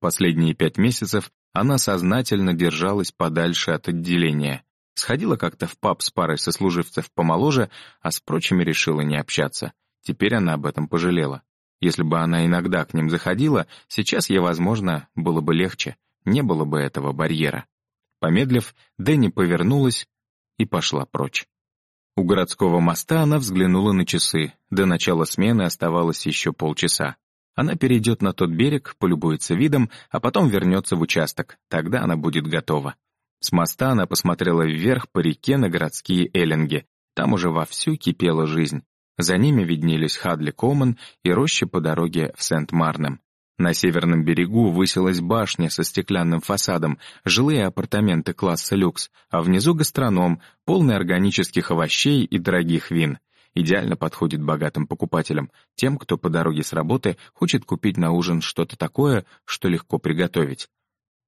Последние пять месяцев она сознательно держалась подальше от отделения. Сходила как-то в паб с парой сослуживцев помоложе, а с прочими решила не общаться. Теперь она об этом пожалела. Если бы она иногда к ним заходила, сейчас ей, возможно, было бы легче, не было бы этого барьера. Помедлив, Дэнни повернулась и пошла прочь. У городского моста она взглянула на часы. До начала смены оставалось еще полчаса. Она перейдет на тот берег, полюбуется видом, а потом вернется в участок. Тогда она будет готова. С моста она посмотрела вверх по реке на городские эллинги. Там уже вовсю кипела жизнь. За ними виднелись Хадли Коман и роща по дороге в Сент-Марнем. На северном берегу высилась башня со стеклянным фасадом, жилые апартаменты класса люкс, а внизу гастроном, полный органических овощей и дорогих вин. Идеально подходит богатым покупателям, тем, кто по дороге с работы хочет купить на ужин что-то такое, что легко приготовить.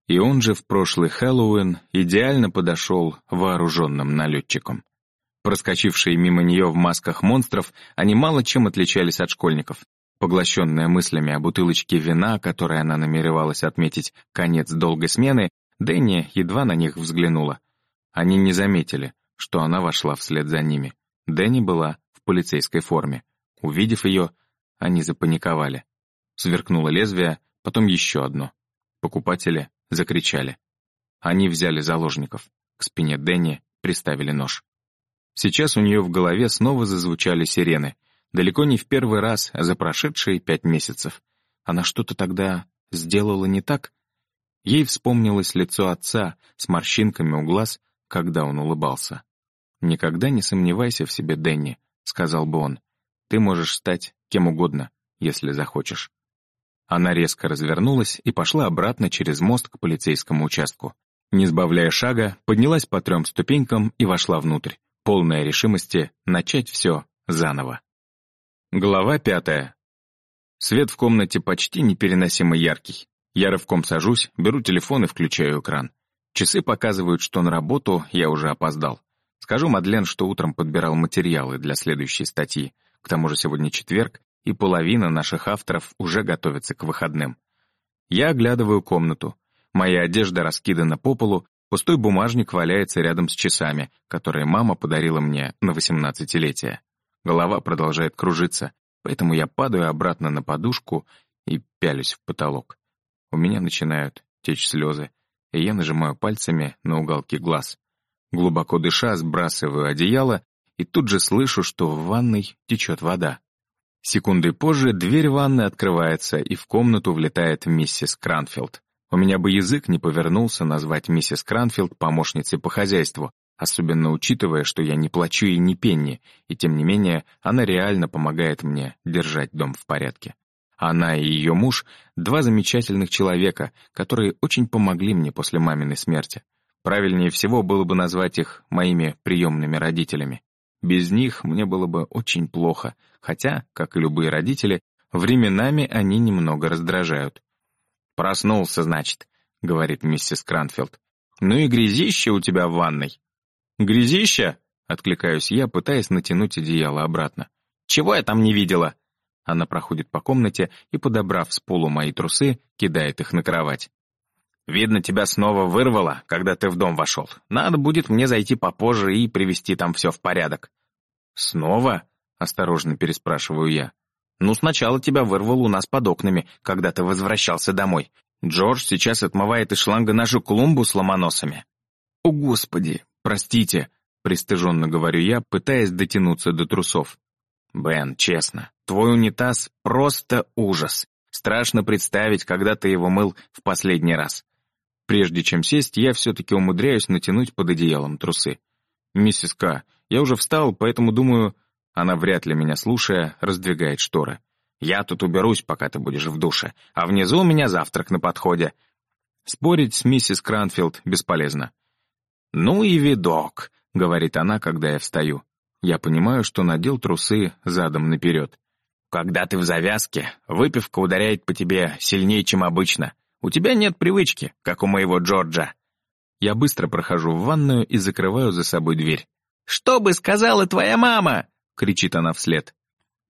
И он же в прошлый Хэллоуин идеально подошел вооруженным налетчиком. Проскочившие мимо нее в масках монстров, они мало чем отличались от школьников. Поглощенная мыслями о бутылочке вина, которой она намеревалась отметить конец долгой смены, Дэнни едва на них взглянула. Они не заметили, что она вошла вслед за ними. Дэнни была полицейской форме. Увидев ее, они запаниковали. Сверкнуло лезвие, потом еще одно. Покупатели закричали. Они взяли заложников. К спине Дэнни приставили нож. Сейчас у нее в голове снова зазвучали сирены. Далеко не в первый раз, за прошедшие пять месяцев. Она что-то тогда сделала не так? Ей вспомнилось лицо отца с морщинками у глаз, когда он улыбался. «Никогда не сомневайся в себе, Дэнни», — сказал бы он. «Ты можешь стать кем угодно, если захочешь». Она резко развернулась и пошла обратно через мост к полицейскому участку. Не сбавляя шага, поднялась по трем ступенькам и вошла внутрь полная решимости начать все заново. Глава пятая. Свет в комнате почти непереносимо яркий. Я рывком сажусь, беру телефон и включаю экран. Часы показывают, что на работу я уже опоздал. Скажу Мадлен, что утром подбирал материалы для следующей статьи. К тому же сегодня четверг, и половина наших авторов уже готовится к выходным. Я оглядываю комнату. Моя одежда раскидана по полу, Пустой бумажник валяется рядом с часами, которые мама подарила мне на восемнадцатилетие. Голова продолжает кружиться, поэтому я падаю обратно на подушку и пялюсь в потолок. У меня начинают течь слезы, и я нажимаю пальцами на уголки глаз. Глубоко дыша, сбрасываю одеяло и тут же слышу, что в ванной течет вода. Секунды позже дверь ванны открывается, и в комнату влетает миссис Кранфилд. У меня бы язык не повернулся назвать миссис Кранфилд помощницей по хозяйству, особенно учитывая, что я не плачу ей ни пенни, и тем не менее она реально помогает мне держать дом в порядке. Она и ее муж — два замечательных человека, которые очень помогли мне после маминой смерти. Правильнее всего было бы назвать их моими приемными родителями. Без них мне было бы очень плохо, хотя, как и любые родители, временами они немного раздражают. «Проснулся, значит», — говорит миссис Кранфилд. «Ну и грязище у тебя в ванной». «Грязище?» — откликаюсь я, пытаясь натянуть одеяло обратно. «Чего я там не видела?» Она проходит по комнате и, подобрав с полу мои трусы, кидает их на кровать. «Видно, тебя снова вырвало, когда ты в дом вошел. Надо будет мне зайти попозже и привести там все в порядок». «Снова?» — осторожно переспрашиваю я. Ну, сначала тебя вырвал у нас под окнами, когда ты возвращался домой. Джордж сейчас отмывает из шланга нашу клумбу с ломоносами». «О, Господи, простите», — пристыженно говорю я, пытаясь дотянуться до трусов. «Бен, честно, твой унитаз — просто ужас. Страшно представить, когда ты его мыл в последний раз». Прежде чем сесть, я все-таки умудряюсь натянуть под одеялом трусы. «Миссис К, я уже встал, поэтому думаю, она, вряд ли меня слушая, раздвигает шторы. «Я тут уберусь, пока ты будешь в душе, а внизу у меня завтрак на подходе». Спорить с миссис Кранфилд бесполезно. «Ну и видок», — говорит она, когда я встаю. Я понимаю, что надел трусы задом наперед. «Когда ты в завязке, выпивка ударяет по тебе сильнее, чем обычно. У тебя нет привычки, как у моего Джорджа». Я быстро прохожу в ванную и закрываю за собой дверь. «Что бы сказала твоя мама?» — кричит она вслед.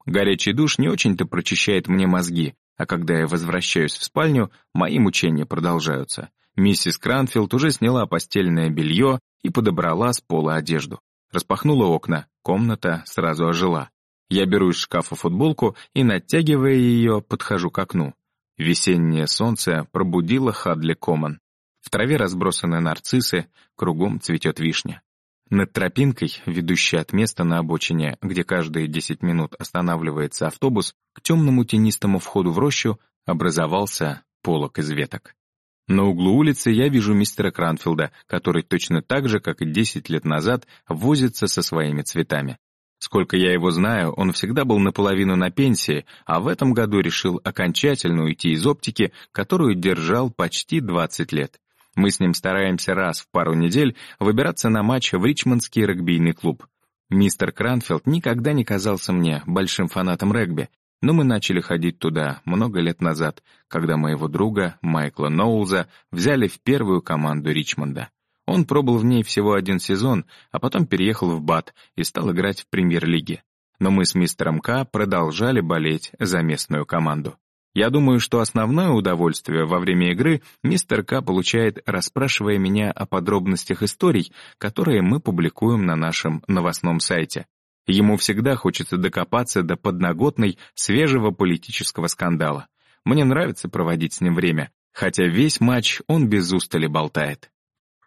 Горячий душ не очень-то прочищает мне мозги, А когда я возвращаюсь в спальню, мои мучения продолжаются. Миссис Кранфилд уже сняла постельное белье и подобрала с пола одежду. Распахнула окна, комната сразу ожила. Я беру из шкафа футболку и, натягивая ее, подхожу к окну. Весеннее солнце пробудило Хадли Коман. В траве разбросаны нарциссы, кругом цветет вишня. Над тропинкой, ведущей от места на обочине, где каждые 10 минут останавливается автобус, к темному тенистому входу в рощу образовался полог из веток. На углу улицы я вижу мистера Кранфилда, который точно так же, как и 10 лет назад, возится со своими цветами. Сколько я его знаю, он всегда был наполовину на пенсии, а в этом году решил окончательно уйти из оптики, которую держал почти 20 лет. Мы с ним стараемся раз в пару недель выбираться на матч в Ричмондский регбийный клуб. Мистер Кранфилд никогда не казался мне большим фанатом регби, но мы начали ходить туда много лет назад, когда моего друга, Майкла Ноулза, взяли в первую команду Ричмонда. Он пробыл в ней всего один сезон, а потом переехал в БАТ и стал играть в премьер-лиге. Но мы с мистером К продолжали болеть за местную команду. Я думаю, что основное удовольствие во время игры мистер К получает, расспрашивая меня о подробностях историй, которые мы публикуем на нашем новостном сайте. Ему всегда хочется докопаться до подноготной свежего политического скандала. Мне нравится проводить с ним время, хотя весь матч он без устали болтает.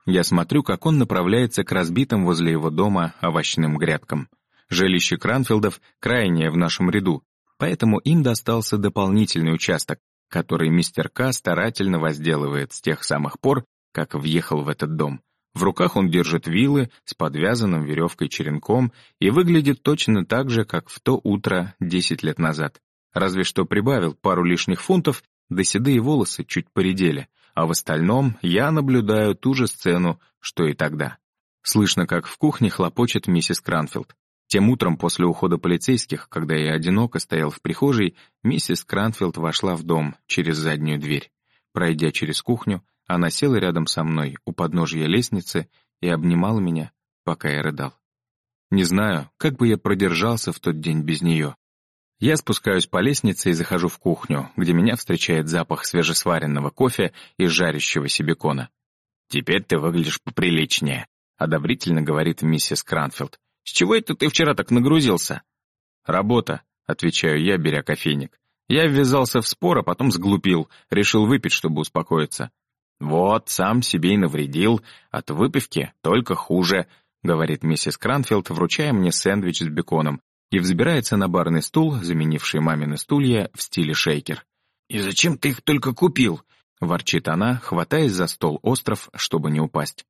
Я смотрю, как он направляется к разбитым возле его дома овощным грядкам. Жилище Кранфилдов крайнее в нашем ряду, поэтому им достался дополнительный участок, который мистер К старательно возделывает с тех самых пор, как въехал в этот дом. В руках он держит вилы с подвязанным веревкой черенком и выглядит точно так же, как в то утро 10 лет назад. Разве что прибавил пару лишних фунтов, да седые волосы чуть поредели, а в остальном я наблюдаю ту же сцену, что и тогда. Слышно, как в кухне хлопочет миссис Кранфилд. Тем утром после ухода полицейских, когда я одиноко стоял в прихожей, миссис Кранфилд вошла в дом через заднюю дверь. Пройдя через кухню, она села рядом со мной у подножья лестницы и обнимала меня, пока я рыдал. Не знаю, как бы я продержался в тот день без нее. Я спускаюсь по лестнице и захожу в кухню, где меня встречает запах свежесваренного кофе и жарящегося бекона. «Теперь ты выглядишь поприличнее», — одобрительно говорит миссис Кранфилд. «С чего это ты вчера так нагрузился?» «Работа», — отвечаю я, беря кофейник. Я ввязался в спор, а потом сглупил, решил выпить, чтобы успокоиться. «Вот, сам себе и навредил, от выпивки только хуже», — говорит миссис Кранфилд, вручая мне сэндвич с беконом, и взбирается на барный стул, заменивший мамины стулья в стиле шейкер. «И зачем ты их только купил?» — ворчит она, хватаясь за стол остров, чтобы не упасть.